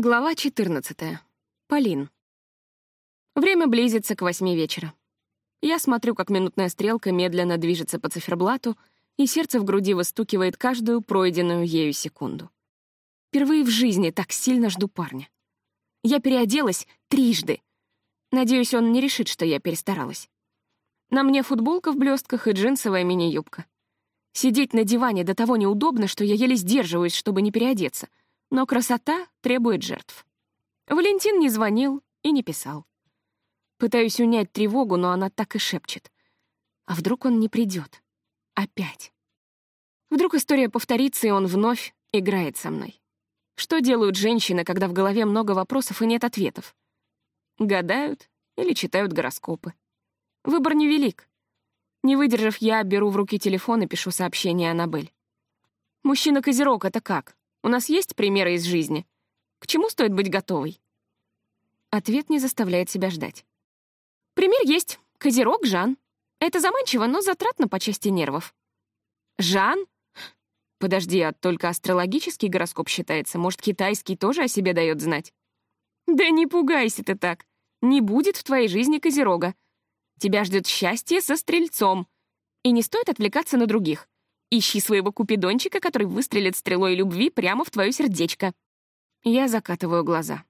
Глава 14. Полин. Время близится к восьми вечера. Я смотрю, как минутная стрелка медленно движется по циферблату, и сердце в груди выстукивает каждую пройденную ею секунду. Впервые в жизни так сильно жду парня. Я переоделась трижды. Надеюсь, он не решит, что я перестаралась. На мне футболка в блестках и джинсовая мини-юбка. Сидеть на диване до того неудобно, что я еле сдерживаюсь, чтобы не переодеться — но красота требует жертв. Валентин не звонил и не писал. Пытаюсь унять тревогу, но она так и шепчет. А вдруг он не придет? Опять. Вдруг история повторится, и он вновь играет со мной. Что делают женщины, когда в голове много вопросов и нет ответов? Гадают или читают гороскопы. Выбор невелик. Не выдержав, я беру в руки телефон и пишу сообщение Аннабель. «Мужчина-козерог — это как? У нас есть примеры из жизни? К чему стоит быть готовой?» Ответ не заставляет себя ждать. Пример есть. Козерог Жан. Это заманчиво, но затратно по части нервов. Жан? Подожди, а только астрологический гороскоп считается. Может, китайский тоже о себе дает знать? Да не пугайся ты так. Не будет в твоей жизни козерога. Тебя ждет счастье со стрельцом. И не стоит отвлекаться на других. Ищи своего купидончика, который выстрелит стрелой любви прямо в твое сердечко. Я закатываю глаза.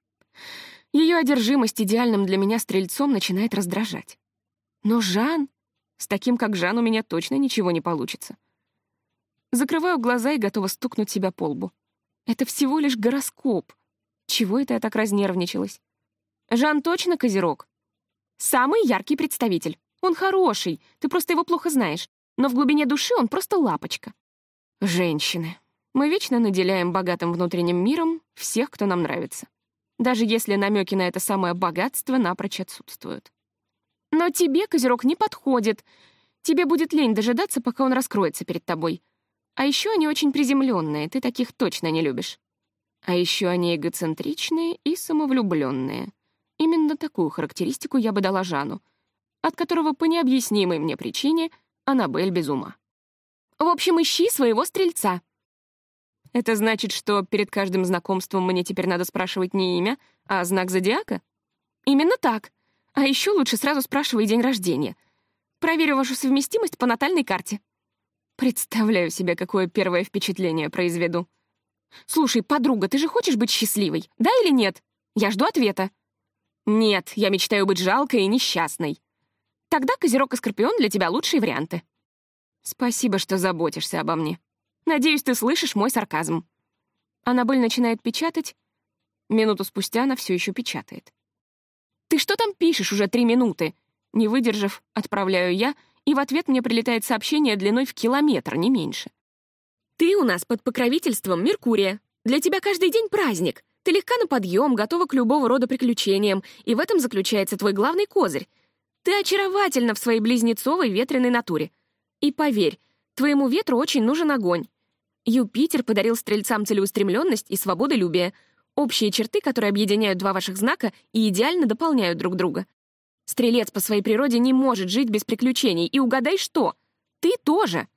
Ее одержимость идеальным для меня стрельцом начинает раздражать. Но Жан... С таким, как Жан, у меня точно ничего не получится. Закрываю глаза и готова стукнуть себя по лбу. Это всего лишь гороскоп. Чего это я так разнервничалась? Жан точно козерог? Самый яркий представитель. Он хороший, ты просто его плохо знаешь но в глубине души он просто лапочка. Женщины. Мы вечно наделяем богатым внутренним миром всех, кто нам нравится. Даже если намеки на это самое богатство напрочь отсутствуют. Но тебе, Козерог, не подходит. Тебе будет лень дожидаться, пока он раскроется перед тобой. А еще они очень приземленные, ты таких точно не любишь. А еще они эгоцентричные и самовлюбленные. Именно такую характеристику я бы дала Жану, от которого по необъяснимой мне причине — Аннабель без ума. В общем, ищи своего стрельца. Это значит, что перед каждым знакомством мне теперь надо спрашивать не имя, а знак зодиака? Именно так. А еще лучше сразу спрашивай день рождения. Проверю вашу совместимость по натальной карте. Представляю себе, какое первое впечатление произведу. Слушай, подруга, ты же хочешь быть счастливой, да или нет? Я жду ответа. Нет, я мечтаю быть жалкой и несчастной. Тогда Козерог и Скорпион для тебя лучшие варианты. Спасибо, что заботишься обо мне. Надеюсь, ты слышишь мой сарказм. Аннабель начинает печатать. Минуту спустя она все еще печатает. «Ты что там пишешь уже три минуты?» Не выдержав, отправляю я, и в ответ мне прилетает сообщение длиной в километр, не меньше. «Ты у нас под покровительством Меркурия. Для тебя каждый день праздник. Ты легка на подъем, готова к любого рода приключениям, и в этом заключается твой главный козырь. Ты очаровательна в своей близнецовой ветреной натуре. И поверь, твоему ветру очень нужен огонь. Юпитер подарил стрельцам целеустремленность и свободолюбие, общие черты, которые объединяют два ваших знака и идеально дополняют друг друга. Стрелец по своей природе не может жить без приключений, и угадай что? Ты тоже.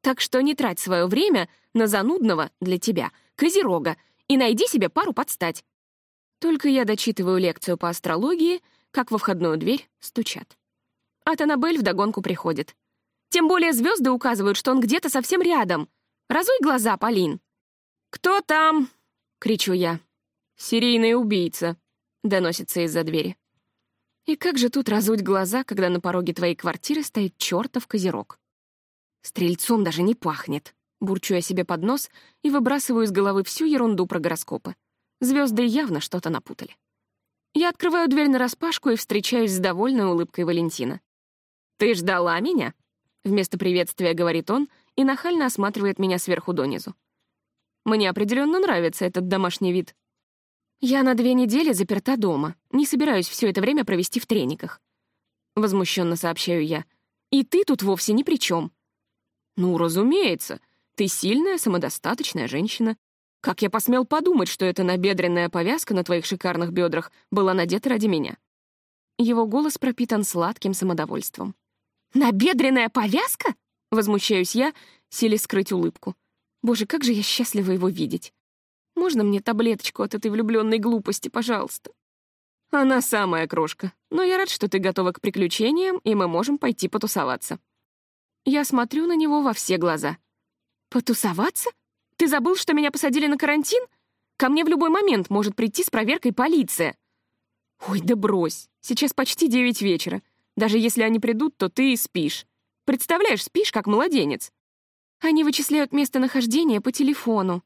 Так что не трать свое время на занудного для тебя козерога и найди себе пару подстать. Только я дочитываю лекцию по астрологии — как во входную дверь стучат. От Аннабель вдогонку приходит. Тем более звезды указывают, что он где-то совсем рядом. Разуй глаза, Полин. «Кто там?» — кричу я. «Серийный убийца», — доносится из-за двери. И как же тут разуть глаза, когда на пороге твоей квартиры стоит чертов козерог? Стрельцом даже не пахнет. Бурчу я себе под нос и выбрасываю из головы всю ерунду про гороскопы. Звезды явно что-то напутали. Я открываю дверь нараспашку и встречаюсь с довольной улыбкой Валентина. «Ты ждала меня?» Вместо приветствия говорит он и нахально осматривает меня сверху донизу. Мне определенно нравится этот домашний вид. Я на две недели заперта дома, не собираюсь все это время провести в трениках. Возмущенно сообщаю я. И ты тут вовсе ни при чем. Ну, разумеется, ты сильная, самодостаточная женщина, как я посмел подумать, что эта набедренная повязка на твоих шикарных бедрах была надета ради меня? Его голос пропитан сладким самодовольством. «Набедренная повязка?» — возмущаюсь я, силясь скрыть улыбку. Боже, как же я счастлива его видеть. Можно мне таблеточку от этой влюбленной глупости, пожалуйста? Она самая крошка, но я рад, что ты готова к приключениям, и мы можем пойти потусоваться. Я смотрю на него во все глаза. Потусоваться? Ты забыл, что меня посадили на карантин? Ко мне в любой момент может прийти с проверкой полиция. Ой, да брось. Сейчас почти девять вечера. Даже если они придут, то ты спишь. Представляешь, спишь как младенец. Они вычисляют местонахождение по телефону.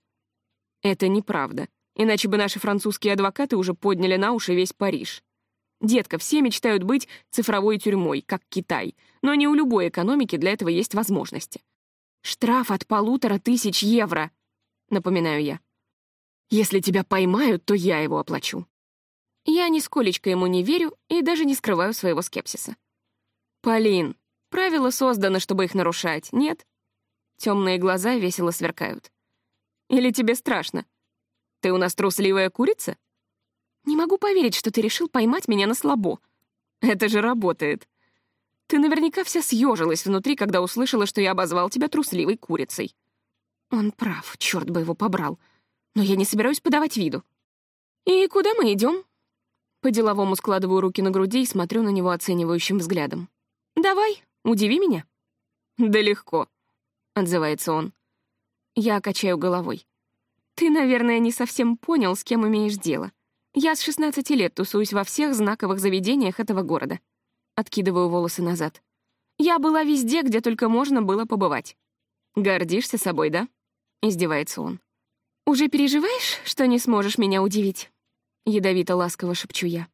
Это неправда. Иначе бы наши французские адвокаты уже подняли на уши весь Париж. Детка, все мечтают быть цифровой тюрьмой, как Китай, но не у любой экономики для этого есть возможности. Штраф от полутора тысяч евро, напоминаю я. Если тебя поймают, то я его оплачу. Я нисколечко ему не верю и даже не скрываю своего скепсиса. Полин, правила созданы, чтобы их нарушать, нет? Темные глаза весело сверкают. Или тебе страшно? Ты у нас трусливая курица? Не могу поверить, что ты решил поймать меня на слабо. Это же работает. Ты наверняка вся съежилась внутри, когда услышала, что я обозвал тебя трусливой курицей. Он прав, черт бы его побрал. Но я не собираюсь подавать виду. И куда мы идем? По-деловому складываю руки на груди и смотрю на него оценивающим взглядом. «Давай, удиви меня». «Да легко», — отзывается он. Я качаю головой. «Ты, наверное, не совсем понял, с кем имеешь дело. Я с 16 лет тусуюсь во всех знаковых заведениях этого города. Откидываю волосы назад. Я была везде, где только можно было побывать. Гордишься собой, да? Издевается он. Уже переживаешь, что не сможешь меня удивить? Ядовито-ласково шепчу я.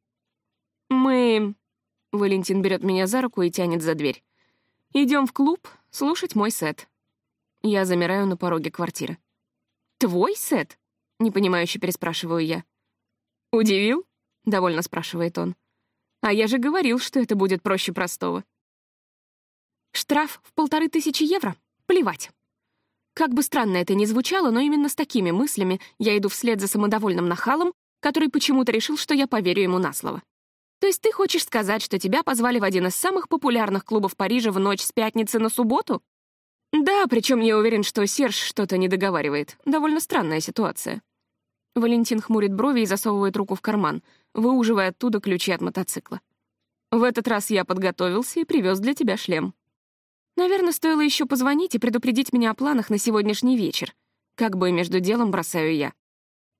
Мы... Валентин берет меня за руку и тянет за дверь. Идем в клуб слушать мой сет. Я замираю на пороге квартиры. «Твой сет?» — непонимающе переспрашиваю я. «Удивил?» — довольно спрашивает он. «А я же говорил, что это будет проще простого». Штраф в полторы тысячи евро? Плевать. Как бы странно это ни звучало, но именно с такими мыслями я иду вслед за самодовольным нахалом, который почему-то решил, что я поверю ему на слово. То есть ты хочешь сказать, что тебя позвали в один из самых популярных клубов Парижа в ночь с пятницы на субботу? Да, причем я уверен, что Серж что-то не договаривает. Довольно странная ситуация. Валентин хмурит брови и засовывает руку в карман, выуживая оттуда ключи от мотоцикла. «В этот раз я подготовился и привез для тебя шлем. Наверное, стоило еще позвонить и предупредить меня о планах на сегодняшний вечер. Как бы между делом бросаю я.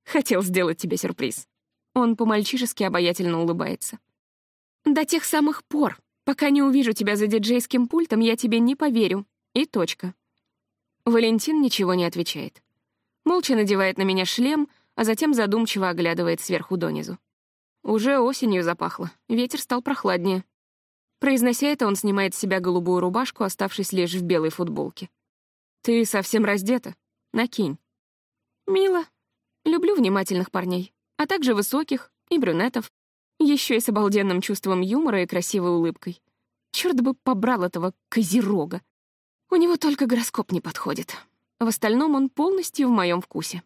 Хотел сделать тебе сюрприз». Он по-мальчишески обаятельно улыбается. «До тех самых пор, пока не увижу тебя за диджейским пультом, я тебе не поверю. И точка». Валентин ничего не отвечает. Молча надевает на меня шлем — а затем задумчиво оглядывает сверху донизу. Уже осенью запахло, ветер стал прохладнее. Произнося это, он снимает с себя голубую рубашку, оставшись лишь в белой футболке. «Ты совсем раздета? Накинь». «Мило. Люблю внимательных парней, а также высоких и брюнетов, еще и с обалденным чувством юмора и красивой улыбкой. Черт бы побрал этого козерога. У него только гороскоп не подходит. В остальном он полностью в моем вкусе.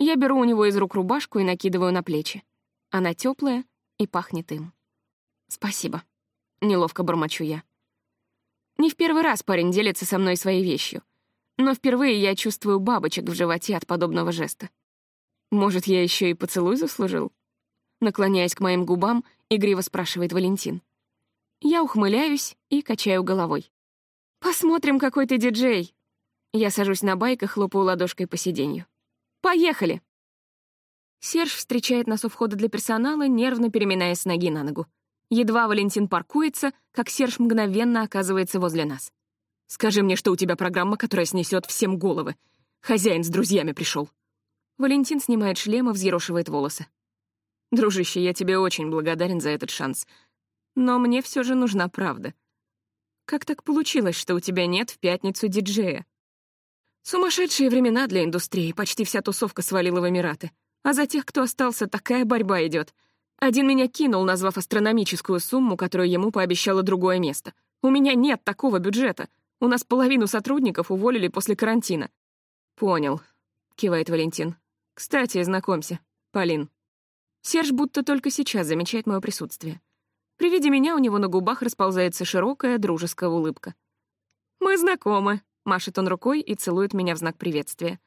Я беру у него из рук рубашку и накидываю на плечи. Она теплая и пахнет им. «Спасибо», — неловко бормочу я. Не в первый раз парень делится со мной своей вещью, но впервые я чувствую бабочек в животе от подобного жеста. Может, я еще и поцелуй заслужил? Наклоняясь к моим губам, игриво спрашивает Валентин. Я ухмыляюсь и качаю головой. «Посмотрим, какой ты диджей!» Я сажусь на байк и хлопаю ладошкой по сиденью. Поехали!» Серж встречает нас у входа для персонала, нервно переминаясь с ноги на ногу. Едва Валентин паркуется, как Серж мгновенно оказывается возле нас. «Скажи мне, что у тебя программа, которая снесет всем головы. Хозяин с друзьями пришел. Валентин снимает шлем и взъерошивает волосы. «Дружище, я тебе очень благодарен за этот шанс. Но мне все же нужна правда. Как так получилось, что у тебя нет в пятницу диджея?» Сумасшедшие времена для индустрии, почти вся тусовка свалила в Эмираты. А за тех, кто остался, такая борьба идет. Один меня кинул, назвав астрономическую сумму, которую ему пообещало другое место. У меня нет такого бюджета. У нас половину сотрудников уволили после карантина. «Понял», — кивает Валентин. «Кстати, знакомься, Полин». Серж будто только сейчас замечает мое присутствие. При виде меня у него на губах расползается широкая дружеская улыбка. «Мы знакомы», Машет он рукой и целует меня в знак приветствия.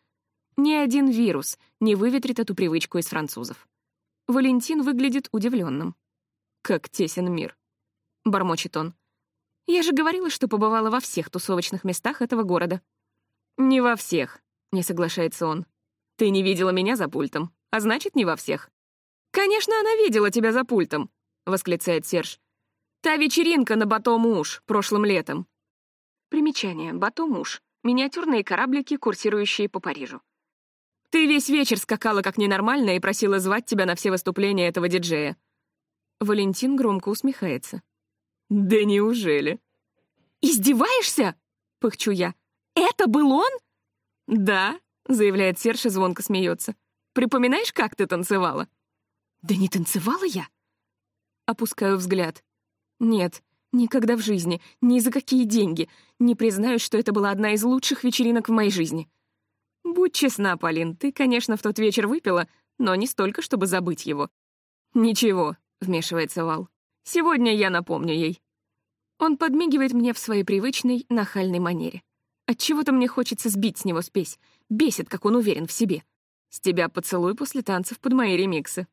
Ни один вирус не выветрит эту привычку из французов. Валентин выглядит удивленным. «Как тесен мир», — бормочет он. «Я же говорила, что побывала во всех тусовочных местах этого города». «Не во всех», — не соглашается он. «Ты не видела меня за пультом, а значит, не во всех». «Конечно, она видела тебя за пультом», — восклицает Серж. «Та вечеринка на Бато-Муж прошлым летом». Примечание. Бато-Муж. Миниатюрные кораблики, курсирующие по Парижу. Ты весь вечер скакала как ненормальная и просила звать тебя на все выступления этого диджея. Валентин громко усмехается. Да неужели? Издеваешься? Пыхчу я. Это был он? Да, заявляет Серж и звонко смеется. Припоминаешь, как ты танцевала? Да не танцевала я. Опускаю взгляд. Нет, никогда в жизни, ни за какие деньги. Не признаюсь, что это была одна из лучших вечеринок в моей жизни. Будь честна, Полин, ты, конечно, в тот вечер выпила, но не столько, чтобы забыть его. Ничего, вмешивается Вал. Сегодня я напомню ей. Он подмигивает мне в своей привычной, нахальной манере. Отчего-то мне хочется сбить с него спесь. Бесит, как он уверен в себе. С тебя поцелуй после танцев под мои ремиксы.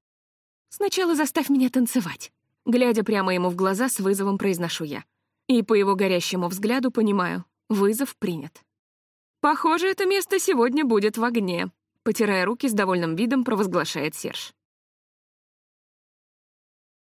Сначала заставь меня танцевать. Глядя прямо ему в глаза, с вызовом произношу я. И по его горящему взгляду понимаю, вызов принят. «Похоже, это место сегодня будет в огне», — потирая руки с довольным видом, провозглашает Серж.